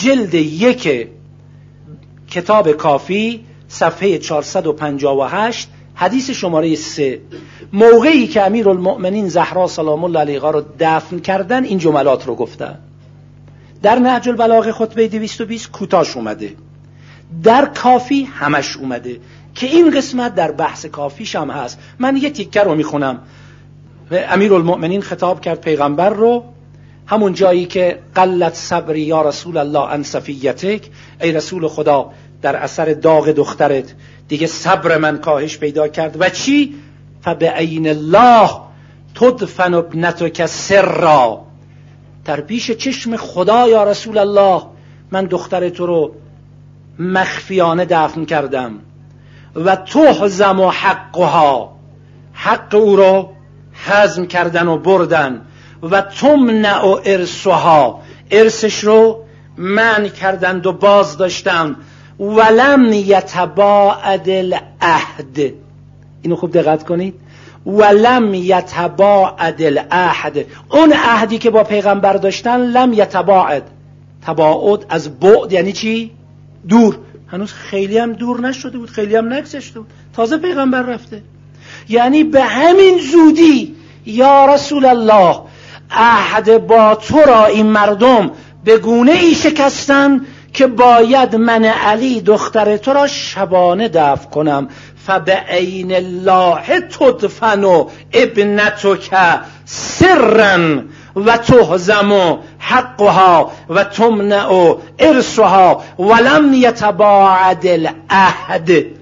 جلد یک کتاب کافی صفحه 458 حدیث شماره سه. موقعی که امیر المؤمنین زهرا سلام الله علیها رو دفن کردن این جملات رو گفتن. در نهج البلاغه خطبه 220 کوتاش اومده. در کافی همش اومده. که این قسمت در بحث کافیش هم هست. من یه تیکه رو می‌خونم. امیر المؤمنین خطاب کرد پیغمبر رو. همون جایی که قلت صبری یا رسول الله ان صفیتک ای رسول خدا در اثر داغ دخترت دیگه صبر من کاهش پیدا کرد. و چی؟ فبعین الله تدفن ابنتک سرا. در پیش چشم خدا یا رسول الله من دختر تو رو مخفیانه دفن کردم. و تحزم و حقها. حق او رو حزم کردن و بردن. و تمنع و ارسها ارسش رو من کردند و باز داشتم ولم یتباعد العهد. اینو خوب دقت کنید. ولم یتباعد العهد. اون عهدی که با پیغمبر داشتن لم یتباعد. تباعد از بعد یعنی چی؟ دور. هنوز خیلی هم دور نشده بود خیلی هم نگذشته بود. تازه پیغمبر رفته. یعنی به همین زودی یا رسول الله عهد با تو را این مردم به گونه ای شکستن که باید من علی دختر تو را شبانه دفع کنم. فبعین الله تدفن و ابنتک سرا و تهزم حقها و تمنع ارسها ولم یتباعد العهد